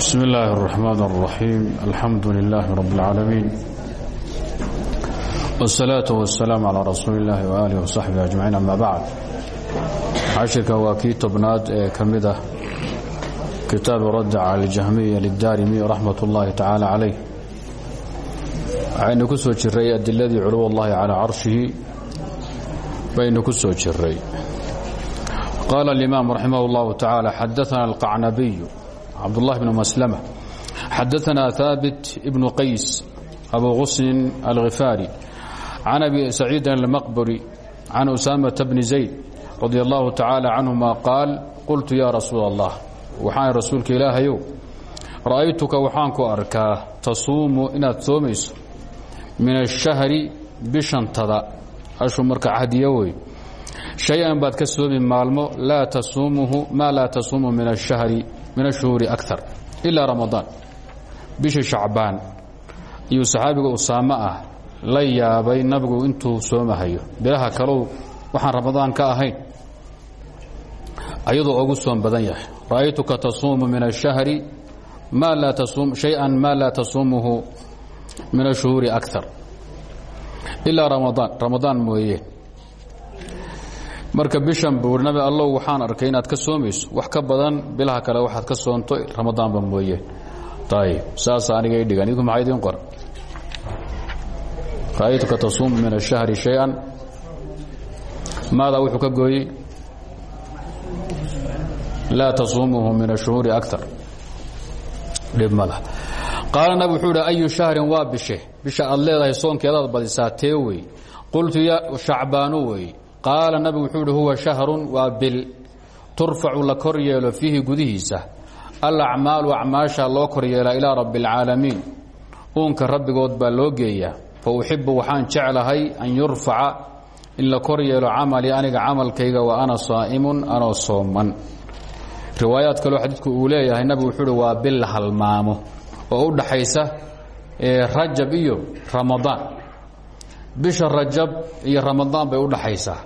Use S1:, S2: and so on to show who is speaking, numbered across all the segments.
S1: بسم الله الرحمن الرحيم الحمد لله رب العالمين والصلاة والسلام على رسول الله وآله وصحبه أجمعين أما بعد cashirka waa kii tobnaad ee ka mid ah kitaabu radd cala اljahmiya liلdaarimi raxmat اllahi tacaala calayh waxaynu ku soo jiray adiladii culuw اllahi calaa carshihi baynu ku soo jiray qaala اlimaam raximah اllahu tacaala xadaana alqacnabiyu cabdullahi bnu maslama xadaana haabit ibnu qays abu qusnin alkhifaari can abi saciidin almaqburi can usaamata bni zayd radi allahu tacaala canhuma qaal qultu yaa rasuul allah waxaan rasuulka ilaahayow ra'aytuka waxaan ku arkaa tasuumu inaad soomayso min ashahri bishantada ashu marka cahdiya wey shay-an baad ka soomi maalmo laa tasuumuhu maa laa tasuumu min ashahri min ashuhuuri akar ilaa ramadaan bisha shacbaan iyuu saxaabiga usaamo ah la yaabay nabigu intuu soomahayo bilaha kalow waxaan ramadaan ka ahayn ayadoo ugu soon badan yahay ra'aytuka tasuumu min الشhahri ma laa tasum شhayئa ma laa tasuumuhu min الshuhuuri أكثar ilaa ramadaan ramadaan mooye marka bishan buur nabi allow waxaan arkay inaad ka soomayso wax ka badan bilaha kale waxaad ka soonto ramadaanba mooye. Ayb saasa aniga i dhigan. Idinku maxaa idin qora ra'aytuka tasuum min ashahri shay-an. Maadaa wuxuu ka gooyey? Laa tasuumuhu min ashuhuuri akar dhibmada qaala nabi wuxuu idhi ayu shahrin waa bishe? Bisha aad leedahay soonkeedaad badisaa tee wey. Qultu ya shacbaanu wey qaala nabigu wuxuu idhi huwa shahrun waa bil. Turfacu la kor yeelo fiihi gudihiisa. Alacmaalu acmaasha loo kor yeelaa ilaa rabbi اlcaalamiin uunka rabbigood baa loo geeyaa. Fa uxibu waxaan jeclahay an yurfaca in la kor yeelo camalii aniga camalkayga wa ana saa'imun anoo sooman. Riwaayaad kaloo xadiidku uu leeyahay nabigu wuxuu uhi waa bil halmaamo. Oo u dhaxaysa rajab iyo ramadaan bisha rajab iyo ramadaan bay u dhaxaysaa.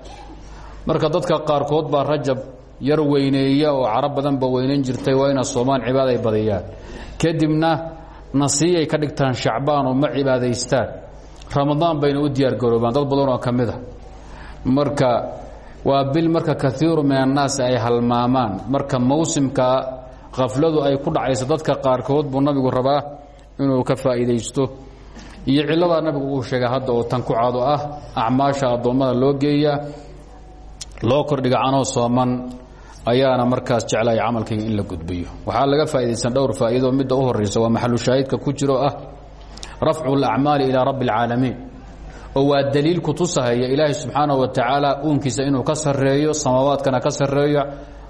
S1: Marka dadka qaarkood baa rajab yar weyneeya oo carab badan ba weynayn jirtay waa ina soomaan cibaaday badiyaan. Kadibna nasiiyay ka dhigtaan shacbaan oo ma cibaadaystaan. Ramadaan bayna u diyaargaroobaan dad badan oo ka mid a marka waa bil marka kaiiru min annaasi ay halmaamaan. Marka mawsimka khafladu ay ku dhacayso dadka qaarkood buu nabigu rabaa inuu ka faa'iidaysto iyo ciladaa nabigu uu sheegay hadda oo tankucado ah acmaasha addoommada loo geeya loo kordhiga canoo sooman ayaana markaas jeclaya camalkayga in la gudbiyo. Waxaa laga faa'idaysan dhowr faa'iidoo midda u horraysa waa maxalu shaahidka ku jiro ah rafcu lacmaali ilaa rabbi alcaalamiin oo waa daliil kutusahaya ilaahay subxaanah wa tacaala uunkiisa inuu ka sarreeyo samaawaadkana ka sarreeya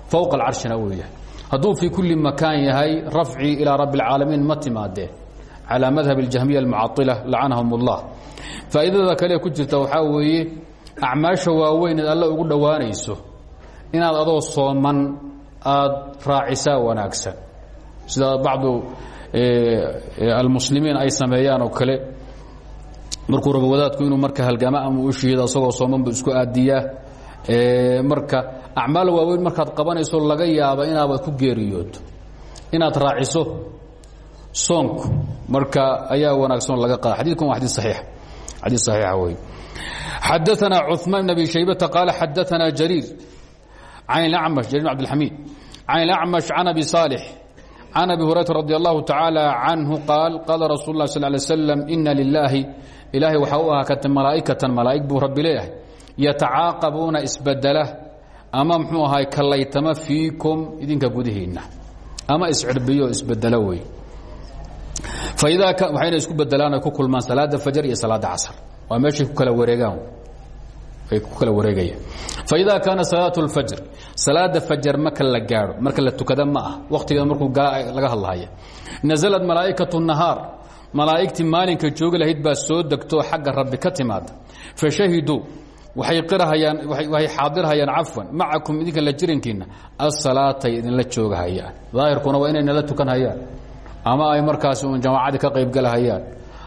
S1: fowqa alcarshina uu yahay. Kulli makaan yahay rafcii ilaa rabbi alcaalamiin ma calaa madhab اljahmiya almucaطila lacanahum اllah faa'iidada kale ku jirta waxaa weeye acmaasha waaweyn eed alle ugu dhowaanayso inaad adoo sooman aad raacisaa wanaagsan sida bacdu almuslimiin ay sameeyaan oo kale markuu rabo wadaadku inuu marka halgama ama u shiido asagoo soomanbu isku aadiyaa marka acmaal waaweyn markaad qabanayso laga yaaba inaabad ku geeriyooto inaad raaciso soonku marka ayaa wanaagsanoo laga qaada xadidkan waa xadii saxiix xadiid saxiixa wey xadaثana cuثmaan bn abi shaybata qaala xadaثana jariir can اlacmash jarir bn abdilxamiid can اlacmash can abi saalix can abi hurayra radi allahu tacaala canhu qaal qaala rasul اlah sal lay slam ina lilaahi ilaahay waxaa u ahaa kata malaa'ikatan malaa'ig buu rabbi leeyahay yatacaaqabuuna isbedela ama muxuu ahay kallaytama fiikum idinka gudihiinna ama iscirbiyo isbedelo wey faidaa waxayna isku bedelaan ay ku kulmaan salaada fajar iyo salaada casar waa meeshay ku kala wareegaan ay ku kala wareegayaan faidaa kaana salaatu اlfajr salaada fajar marka la gaadho marka la tukada ma ah wakhtigeeda markuu gala laga hadlahaya naزlad malaa'ikaة الnahaar malaa'igtii maalinka joogi lahayd baa soo degtoo xagga rabbi ka timaada fashahiduu waxay qirahayaan waxay xaadirhayaan cafwan macakum idinka la jirankiinna asalaatay idinla joogahayaan daahirkuna waa inay nala tukan hayaan ama ay markaasi uun jamaacadii ka qaybgalahayaan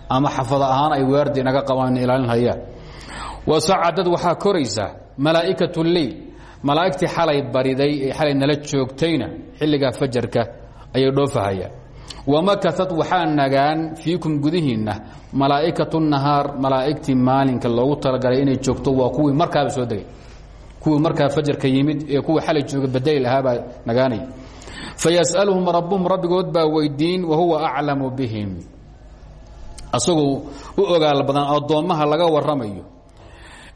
S1: ama xafada ahaan ay weerdi naga qabaan ilaalin hayaan. Wasacadad waxaa koraysaa malaa'ikat leyl malaa'igtii xalay bariday ee nala joogtayna xilligaa fajarka ayay dhoofahayaan. Wamakaat waxaa nagaan fiikum gudihiinna malaa'ikatu nahaar malaa'igtii maalinka loogu talagalay inay joogto waa kuwii markaaba soo degay. Kuwii markaa fajarka yimid ee kuwii xalay jooga badayl ahaabaa nagaanaya fayas'aluhum rabbuhum rabbigood baa weydiin wahuwa aclamu bihim asagoo u ogaal badan addoommaha laga warramayo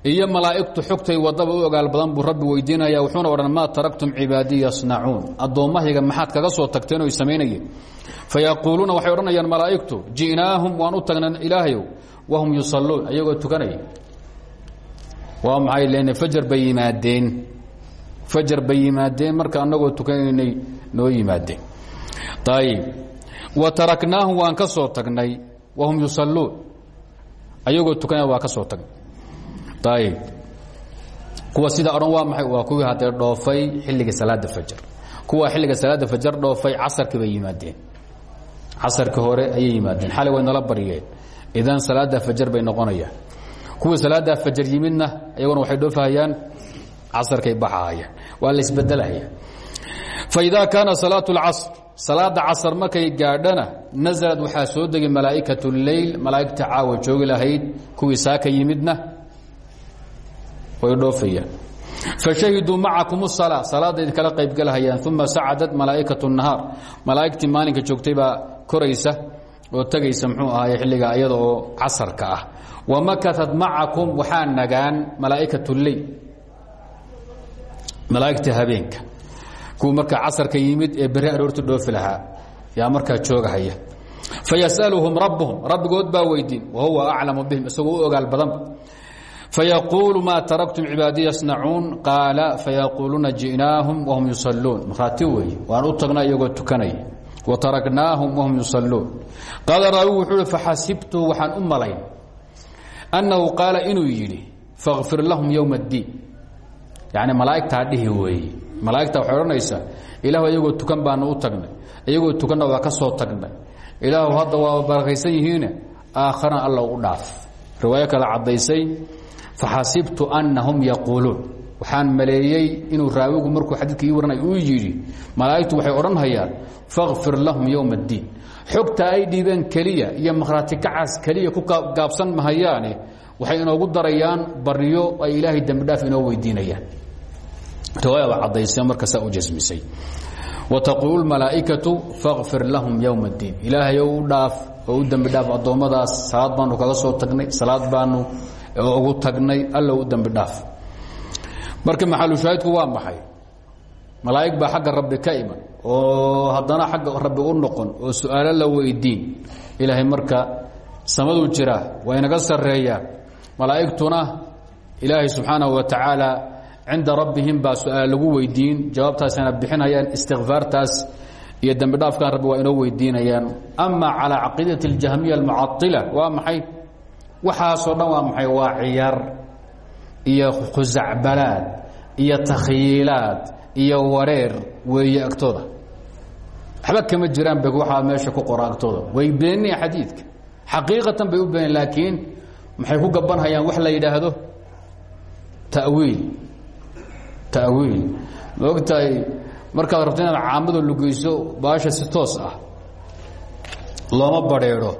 S1: iyo malaa'igtu xogtay wadaba u ogaal badan buu rabbi weydiinaya wuxuuna odhan maa taraktum cibaadii yasnacuun addoommahayga maxaad kaga soo tagteen oy samaynayeen fayaquuluuna waxay odhanayaan malaa'igtu ji'naahum waan u tagnan ilaahayow wahum yusalluun ayagoo tukanaya waa maxay len bay yimaadeen fajar bay yimaadeen marka annagoo tukanaynay noo yimaadeen. Ayib wa taraknaahum waan ka soo tagnay wahum yusalluun. Ayagoo tukanaya waa ka soo tagnay. Ayib kuwa sidaa odhan waa maxay? Waa kuwii haddee dhoofay xilliga salaada fajar. Kuwa xilliga salaada fajar dhoofay casarkii bay yimaadeen. Casarka hore ayay yimaadeen. Xalay way nala baryeen idan salaada fajar bay noqonayaan. Kuwii salaada fajar yimidna iyaguna waxay dhoofahayaan casarkay baxahayaan waa la isbedelahaya faidaa kaana salaat اlcasr salaada casar markay gaadhana naزlad waxaa soo degay malaa'ikat اleyl malaa'igta caawa joogi lahayd kuwii saaka yimidna way dhoofayaan fashahiduu macakum الsalaa salaadda idinkala qaybgalahayaan uma sacadad malaa'ikat الnahaar malaa'igtii maalinka joogtay baa koraysa oo tegaysa mxuu ahaay xilliga iyada oo casarka ah wamakatat macakum waxaa nagaan malaa'ikat اleyl malaa'igta habeenka. Kuwa markaa casarka yimid ee beri aroorta dhoofi lahaa yaa markaa joogahaya. Fayas'aluhum rabbuhum rabbigood baa weydiin wahuwa aclamu bihim isagoo u ogaal badanba fayaquulu maa taraktum cibaadiy yasnacuun qaala fayaquuluuna ji'naahum wahum yusalluun. Markhaati weeye waan u tagnaa iyagoo tukanaya. Wa taraknaahum wahum yusalluun. Qaala raawigu wuxuu uhi faxasibtu waxaan u malayn. Annahu qaala inuu yidhi fakhfir lahum yowma اddiin yacni malaa'igtaa dhihi weeye malaa'igta waxay odhanaysaa ilaahu iyagoo tukan baanu u tagnay. Iyagoo tukanna waa ka soo tagnay. Ilaahu hadda waa barakaysan yihiine aakharana alla u dhaaf. Riwaayo kale caddaysay faxasibtu annahum yaquuluun. Waxaan maleeyey inuu raawigu markuu xadiidka ii waranay uu yidhi malaa'igtu waxay odhanhayaan fakfir lahum yowma اddiin xogta ay dhiibeen keliya iyo makhraati kacaas keliya ku gaabsan mahayaane waxay inoogu darayaan baryo ay ilaahay dembi dhaaf inoo weydiinayaan riwaayada caddaysee markasaa u jasmisay wataquulu malaa'ikatu fakfir lahum yowma اddiin ilaahayow u dhaaf oo u dembi dhaaf addoommadaas salaad baanu kaga soo tagnay salaad baanu ugu tagnay alla u dembi dhaaf. Marka maxalushaahidku waa maxay? Malaa'ig baa xagga rabbi iman oo haddana xagga rabbi u noqon oo su'aalo la weydiin. Ilaahay marka samaduu jiraa waa inaga sarreeyaan malaa'igtuna ilaahay subxaanahu wa tacaala cinda rabbihim baa su'aal lagu weydiin. Jawaabtaasina bixinayaan istikfaartaas iyo dembi dhaafkan rabbi waa inoo weydiinayaan. Ama calaa caqiidati اljahmiya almucaطila waa maxay? Waxaasoo dhan waa maxay? Waa ciyaar iyo khusacbalaad iyo takhyiilaad iyo wareer weeye agtooda. Waxba kama jiraan b waxaa meesha ku qora way beeninayan xadiidka. Xaqiiqatan bay u beenin laakiin maxay ku gabanhayaan wax la yidhaahdo? Tawiil tawiil. Ma og tahay markaad rabto inaad caamada lugeyso baasha si toos ah looma badheedho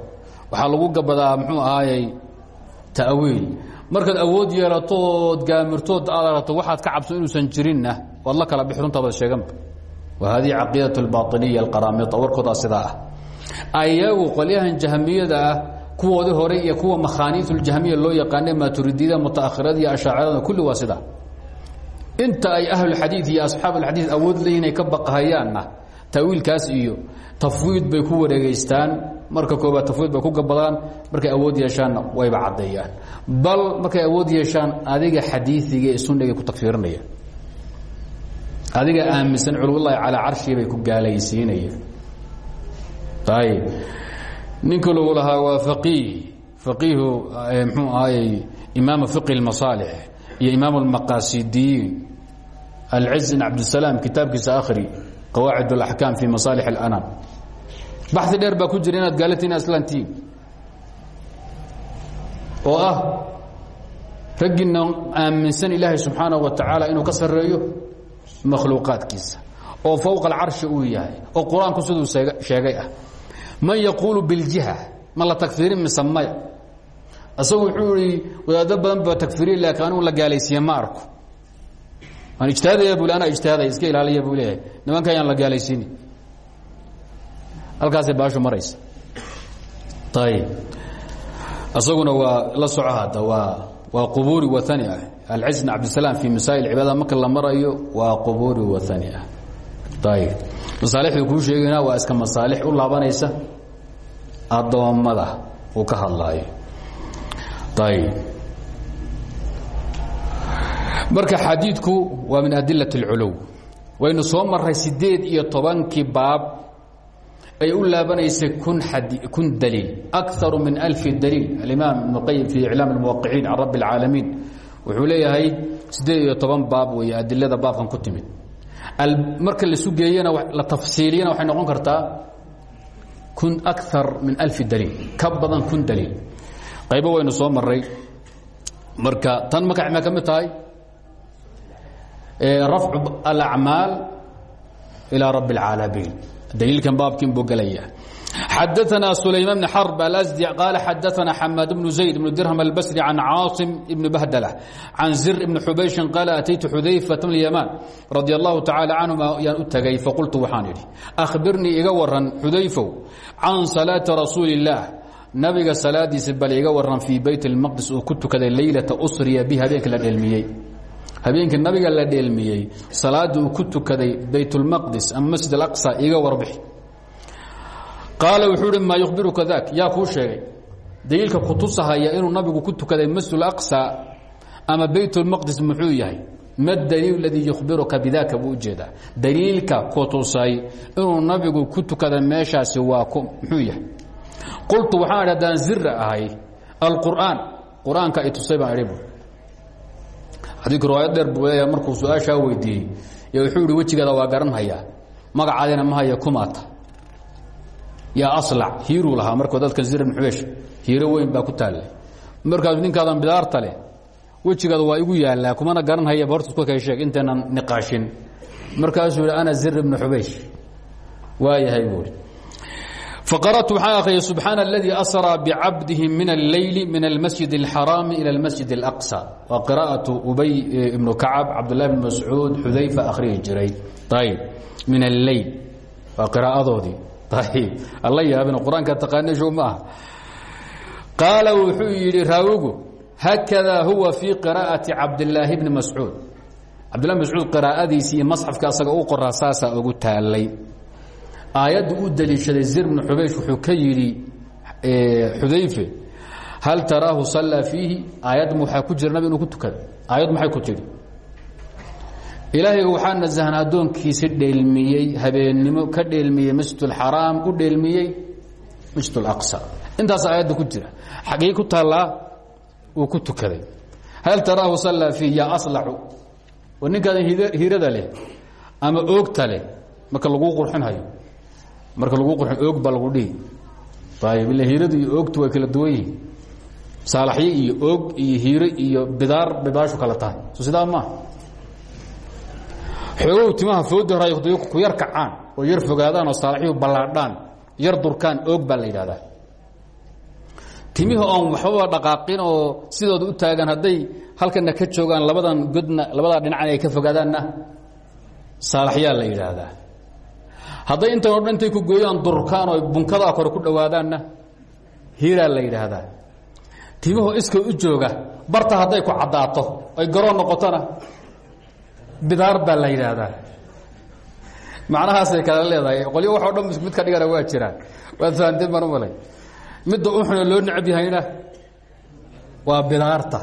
S1: waxaa lagu gabadaa muxuu ahaayey tawiil. Markaad awood yeelato ood gaamirtood aad aragto waxaad ka cabso inuusan jirinna waad la kala bix runtaabad sheeganba wa hadihi caqiidat اlbaطiniya alqaraamita warkoodaa sidaa ah. Ayagu qolyahan jahmiyada ah kuwoodii hore iyo kuwa makhaaniisu ljahmiya loo yaqaane maaturidiyada mutaakhiradii ashaacirada kulli waa sidaa inta ay ahlulxadiid iyo asxaab alxadiid awood leeyihiin ay ka baqahayaanna tawiilkaas iyo tafwiid bay ku wareegeystaan. Marka koobaad tafwiid bay ku gabadaan. Markay awood yeeshaanna wayba caddeeyaan bal markay awood yeeshaan adiga xadiiiga sunniga ku tagfiirinayaan adiga aaminsan culwullahi calaa carshii bay ku gaalaysiinayaan. Ayb ninka lagu lahaa waa faqiih. Faqiihu mxuu ahayey imaama fiqhi iyo imaam اlmaqaasidiyiin alciz bn cabdisalaam kitaabkiisa akhri qawaacid اlaxkaam fi masaalix اlanaam baxi dheer baa ku jira inaad gaalatiin aslantiin oo ah raggiina aaminsan ilaahay subxaanaه wa tacaala inuu ka sareeyo makhluuqaadkiisa oo fowqa alcarshi uu yahay oo qur-aanku siduu sheegay ah man yaquulu biljiha ma la takfiirin mise maya Isagu wuxuu ii wadaado badan ba takfiriya laakiin anugu la gaalaysiiye ma arko. Aan ijtihaadaya buu anaa ijtihaadaya iska ilaaliya buu leeyahay nimanka ayaan la gaalaysiini halkaasay baashu maraysa. Ayib isaguna waa la soco hadda waa waa qubuuri waani ah. Alciz bn cabdisalaam fi masaa'il cibaada marka la marayo waa qubuuri waani ah. Ayib masaalixdu kuu sheegayna waa iska masaalix u laabanaysa addoommada uu ka hadlaayo marka xadiidku waa min adilaة اlculow waynu soo maray sideed iyo tobankii baab ay u laabanaysay kun daliil أكثar min ألف daliil alimaam ibn qayim fi iclaam اlmuwaqiciin can rabi اlcaalamiin wuxuu leeyahay sideed iyo toban baab weeye adilada baabkan ku timid marka la sugeeyana la tafsiiliyana waxay noqon kartaa kun أكثar min ألف daliil ka badan kun daliil qaybo waynu soo maray marka tan maka ma ka mid tahay rafcu alacmaal ilaa rabi اlcaalamiin daliilkan baabkin buu gelaya xadaثna sulayman bn xarb alasdi qaala xadaثna xamaad bnu zayd bnu dirham albasri can caaصim ibn bahdla can zir ibn xubayshin qaala ataytu xudayfat bn yamaan radi allahu tacala canhuma yaan u tegay faqultu waxaan idhi akhbirnii iga waran xudayfow can salaati rasuuli الlah nabiga salaadiisa bal iga waran fii bayt اlmaqdis uu ku tukaday leylata usriya bi habeenka la dheelmiyey. Habeenkii nabiga la dheelmiyey salaadii uu ku tukaday baytulmaqdis ama masjid alaqsa iga warbixi. Qaala wuxuu uhi maa yukhbiruka dak yaa sheegay. Daliilka kutusahaya inuu nabigu ku tukaday masjid alaqsa ama baytulmaqdis muxuu yahay? Ma daliil ladii yukhbiruka bidaka buu u jeedaa daliilka inuu nabigu ku tukaday meeshaasi waa muxuu yahay qultu waxaan haddaan zira ahay alqur'aan. Qur'aanka i tusay baan idhi xadiidku riwaayad dheer buu leeyahay markuu su'aashaa weydiiyey y wuxuu ihi wejigeeda waa garanhayaa magacaadina ma haya kumaata. Yaa aslac hiiruu lahaa markuu dadkan zir ibn xubeesh hiiro weyn baa ku taallay markaas ninkaadan bidaarta leh wejigeeda waa igu yaallaa kumana garanhaya horta isku kay sheeg intaynan niqaashin. Markaasuu yidhi ana zir ibnu xubeysh waayahay buuhi faqara'tu waxaan akhriyay subxaana aladii asraa bicabdihi min alleyli min almasjid اlxaraami ila almasjid اlaqsa waa qira'atu ubay ibnu kacab cabdullahi bn mascuud xudayfa akhriyi jiray ayb min alleyl waa qiraa'adoodii ayb alla yaabina qur'aanka taqaana show ma ah qaala wuxuu yidhi raawigu haakadaa huwa fii qiraa'ati cabdillaahi bni mascuud cabdillahi bn mascuud qiraa'adiisii masxafka asaga u qoraa saasaa ugu taalay aayaddu u daliishaday zir bnu xubaysh wuxuu ka yidhi xudayfe hal taraahu sallaa fiihi? Aayadma waxaa ku jira nabi inuu ku tukada aayad maxay ku tidhi? Ilaahayga waxaa nasahan addoonkiisi dheelmiyey habeennimo ka dheelmiyey masjid اlxaraam u dheelmiyey masjid اlaqsa intaas aayadda ku jira. Xaggey ku taallaa uu ku tukaday. Hal taraahu sallaa fiihi? Yaa aslaxu? Wa ninkaadan hiirada leh ama oogta leh? Marka laguu qurxinhayo marka lagu qurxin oog baa lagu dhihi. Ayb ila hiiradu iyo oogtu way kala duwan yihiin. Saalaxyo iyo oog iyo hiiro iyo bidaar bay baashu kala tahay. So sidaa maaha xoogow timaha fooda horay ku yar kacaan oo yar fogaadaan oo saalaxyuhu ballaadhaan yar durkaan oog baa la yidhahdaa timihii oon waxbaba dhaqaaqin oo sidooda u taagan hadday halkana ka joogaan labadan godna labadaa dhinacna ay ka fogaadaanna saalaxyaa la yidhaahdaa hadday intan o dhan intay ku gooyaan durkaan oo bunkadaa kore ku dhowaadaanna hiiraa la yidhaahdaa. Timuhu iska u jooga barta hadday ku caddaato ay garoo noqotona bidaar baa la yidhaahdaa. Macnahaasay kala leedahay qolyo wax o dhan mid ka dhigana waa jiraan. Waad fahanteen baan u malay. Midda uxuna loo necab yahayna waa bidaarta.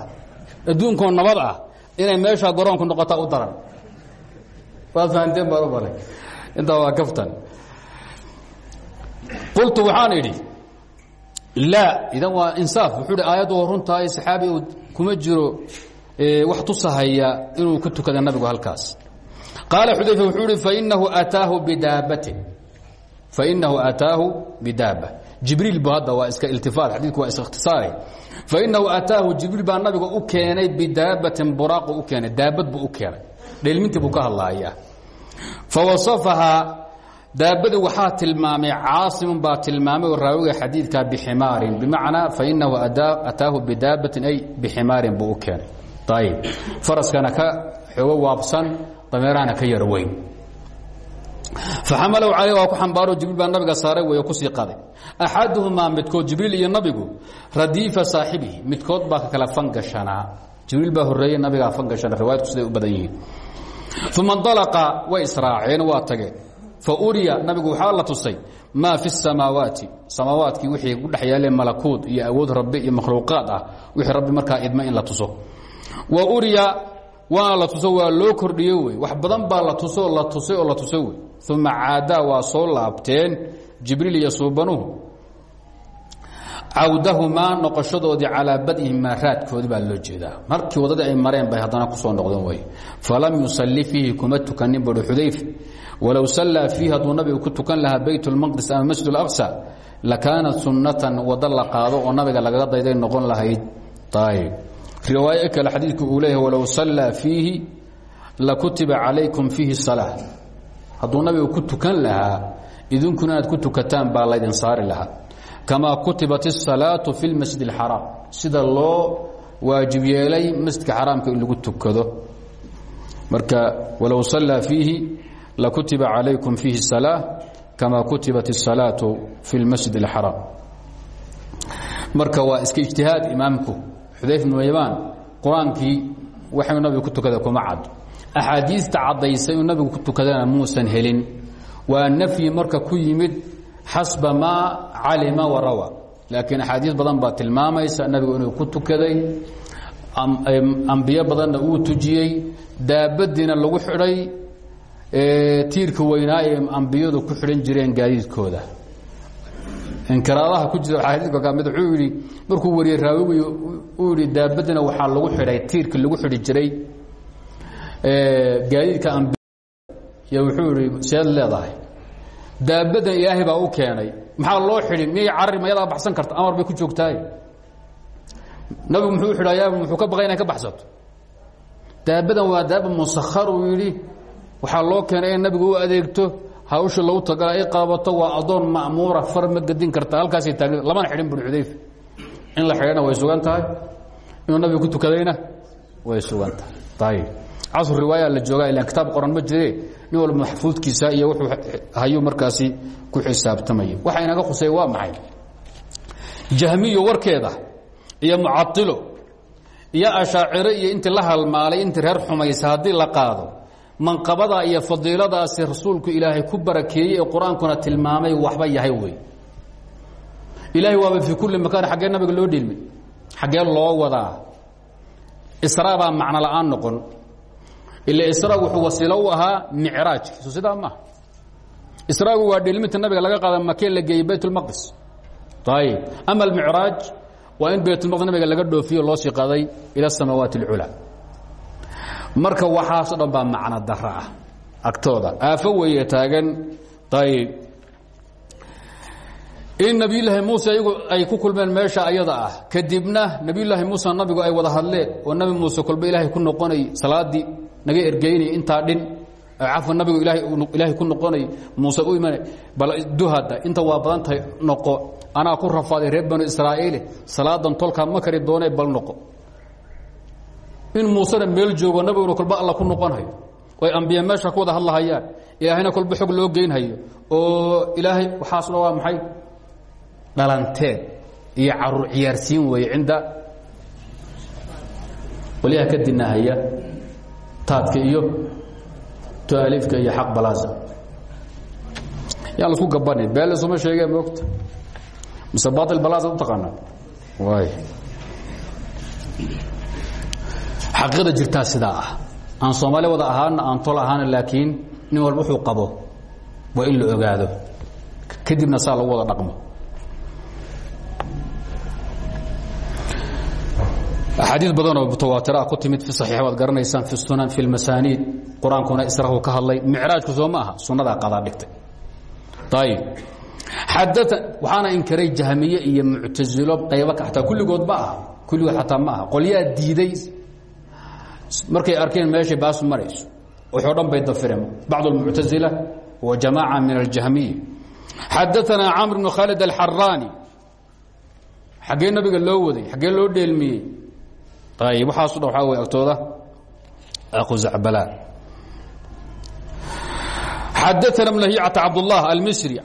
S1: Adduunkoo nabad ah inay meeshaa garoonku noqotaa u daran. Waad fahanteen baan u malay intaa waa kaftan. Qultu waxaan idhi laa idan waa insaaf. Wuxuu hi aayaddu waa runtahay saxaabi uu kuma jiro wax tusahaya inuu ku tukada nabigu halkaas. Qaala xudayfa wuxuu ihi fainahu ataahu bidaabatin. Fainahu ataahu bidaaba. Jibriil bu hadda waa iska iltifaat xadiidku waa iskhisaare fainahu ataahu jibriil baa nabiga u keenay bidaabatin buraaqu u keenay daabad buu u keenay. Dheelmintii buu ka hadlaaya fawasafahaa daabadi waxaa tilmaamay caasimun baa tilmaamay oo raawiga xadiidka biximaarin. Bimacnaa fainahu ataahu bidaabatin ay biximaarin buu u keenay. Ayib faraskana ka xoogo waabsan dameerahana ka yar weyn. Faxamalow caleyh waa ku xambaaro jibriil baa nabiga saaray wey ku sii qaday. Axaduhumaa midkood jibriil iyo nabigu radiifa saaxibihi midkood baa ka kala fangashanaa. Jibriil uma indalaqa way israaceen waa tageen fa uriya nabigu waxaa la tusay maa fi samaawaati. Samaawaadkii wixii ku dhex yaaleen malakuud iyo awood rabbi iyo makhluuqaad ah idma in la tuso. Wa uriya waana la tuso waa loo kordhiye wey. Wax badan baa la tuso la tusay la tuso wey. Uma caadaa waa soo laabteen. Jibriil iyo cawdahumaa noqoshadoodii calaa bad'ihimaa raadkoodi baa loo jeedaa. Markii waddadii ay mareen bay haddana ku soo noqdeen way. Falam yusalli fiihi kuma tukanin buhi xudayfa walow sallaa fiihi hadduu nabigu ku tukan lahaa bayt اlmaqdis ama masjid اlaqsa lakaanat sunnatan wado la qaado oo nabiga lagaga dayday noqon lahayd. Ayb riwaayo kale xadiidku uu leeyahay walow sallaa fiihi lakutiba calaykum fiihi salaa hadduu ku tukan lahaa idinkuna inaad ku tukataan baa laydin saari lahaa kamaa kutibat الsalaaةu fi اlmasjid اlxaraam sida loo waajib yeelay masjidka xaraamka in lagu tukado marka walow sallaa fiihi lakutiba calaykum fiihi الsalaaة kama kutibat الsalaaةu fi اlmasjid اlxaraam marka waa iska ijtihaad imaamku xudayf bnu yamaan qur-aankii waxuu nabigu ku tukada kuma cad axaadiista caddaysa inuu nabigu ku tukadana muusan helin waa nafyi marka ku yimid xasba maa calima warawa laakiin axaadiis badan baa tilmaamaysa nabigu inuu ku tukaday ambiyo badanna uu tujiyey daabadiina lagu xidhay tiirka weynaa ee ambiyadu ku xidhan jireen gaadiidkooda. Inkiraadaha ku jira xadiidka ka mid wuxuu yidhi markuu wariyey raawigi uu yidhi daabadina waxaa lagu xidhay tiirka lagu xidhi jiray gaadiidka ambiya iyo wuxuu yidhi seed leedahay daabadan ilaahay baa u keenay. Maxaa loo xidhi? Miyay carari mayadaa baxsan karta? Amar bay ku joogtaay nabigu muxuu xidhayaa muxuu ka baqay inay ka baxsato? Daabadan waa daaba musakhar uu yidhi. Waxaa loo keenay in nabigu u adeegto hawsha lagu tagala ay qaabato waa adoon ma'muura far ma gedin karta. Halkaasay taagn lamana xidhin buri xudayfa in la xidhana way sugan tahay. Inuu nabigu ku tukadayna way sugan tahay. Ayib casr riwaaya la joogaa ilaan kitaab qoran ma jire nin walba maxfuudkiisa iyo wuxuu hayuu markaasi ku xisaabtamaya waxa inaga khusay waa maxay? Jahmiyo warkeeda iyo mucadilo iyo ashaaciro iyo intii la halmaalay intii reer xumaysa haddii la qaado manqabada iyo fadiiladaasi rasuulku ilaahay ku barakeeyey ee qur'aankuna tilmaamay waxba yahay wey. Ilaahay waaba fii kulli makaan xaggee nabiga loo dhilmay xaggee loo wadaa. Israa baa macno la'aan noqon ila isra wuxuu wasiilo u ahaa micraajki so sidaa maaha israagu waa dhilminta nabiga laga qaada makee la geeyey bayt اlmaqdis ayib ama almicraaj waa in baytulmaqdis nabiga laga dhoofiyo loo sii qaday ila asamaawaati اlculaa marka waxaaso dhan baa macno daro ah agtooda aafo weeye taagan ayb in nebiyulaahi muuse ayagu ay ku kulmeen meesha ayada ah kadibna nebiyulaahi muuse nabigu ay wada hadleen oo nebi muuse kolba ilaahay ku noqonay salaadii naga ergeynay intaa dhin. Cafwa nabigu ilaahay ku noqonay muuse u imanay bal duhada inta waa badan tahay noqo. Anaa ku rafaaday reer banu israa'iile salaadan tolkaa ma kari doonee bal noqo. In muusena meel joogo nabiguna kolba alla ku noqonhayo. Oy ambiye meesha ku wada hadlahayaan. Ilaahayna kolba xog loo geynhayo. Oo ilaahay waxaas dhan waa maxay? Dhalanteed iyo carruur ciyaarsiin weeye cinda. Qolyaha ka dinahaya taadka iyo toalifka iyo xaq balaasa yaa lasku gabanay beel isuma sheegee moogta mise bail balaasa u taqaanaa waay. Xaqiiqada jirtaa sidaa ah. Aan soomaali wada ahaana aan tol ahaana laakiin nin walba wuxuu qabo waa in la ogaado. Kadibna saa lagu wada dhaqmo axaadiid badanoo mutawaatira ku timid fi saxiix waad garanaysaan fi sunan fi lmasaaniid. Qur'aankuna israhu ka hadlay. Micraajku soo ma aha sunnadaa qadaa dhigtay. Ayib xadaa waxaana jahmiye iyo muctasilo qayba ka ataa kulligood ma aha. Kulligood ma aha. Diiday. Markay arkeen meeshay baasu marayso. Waxoo dhan bay dafireen. Bacd wa jamaaca min aljahmiya xadaanaa camr bnu khaalid alxaraani xaggee nabiga loo waday xaggee loo dheelmiyey ayb waxaaso dhan waxaa wey agtooda aku zacbalaan xadaana bn lahicata cabdullah almisri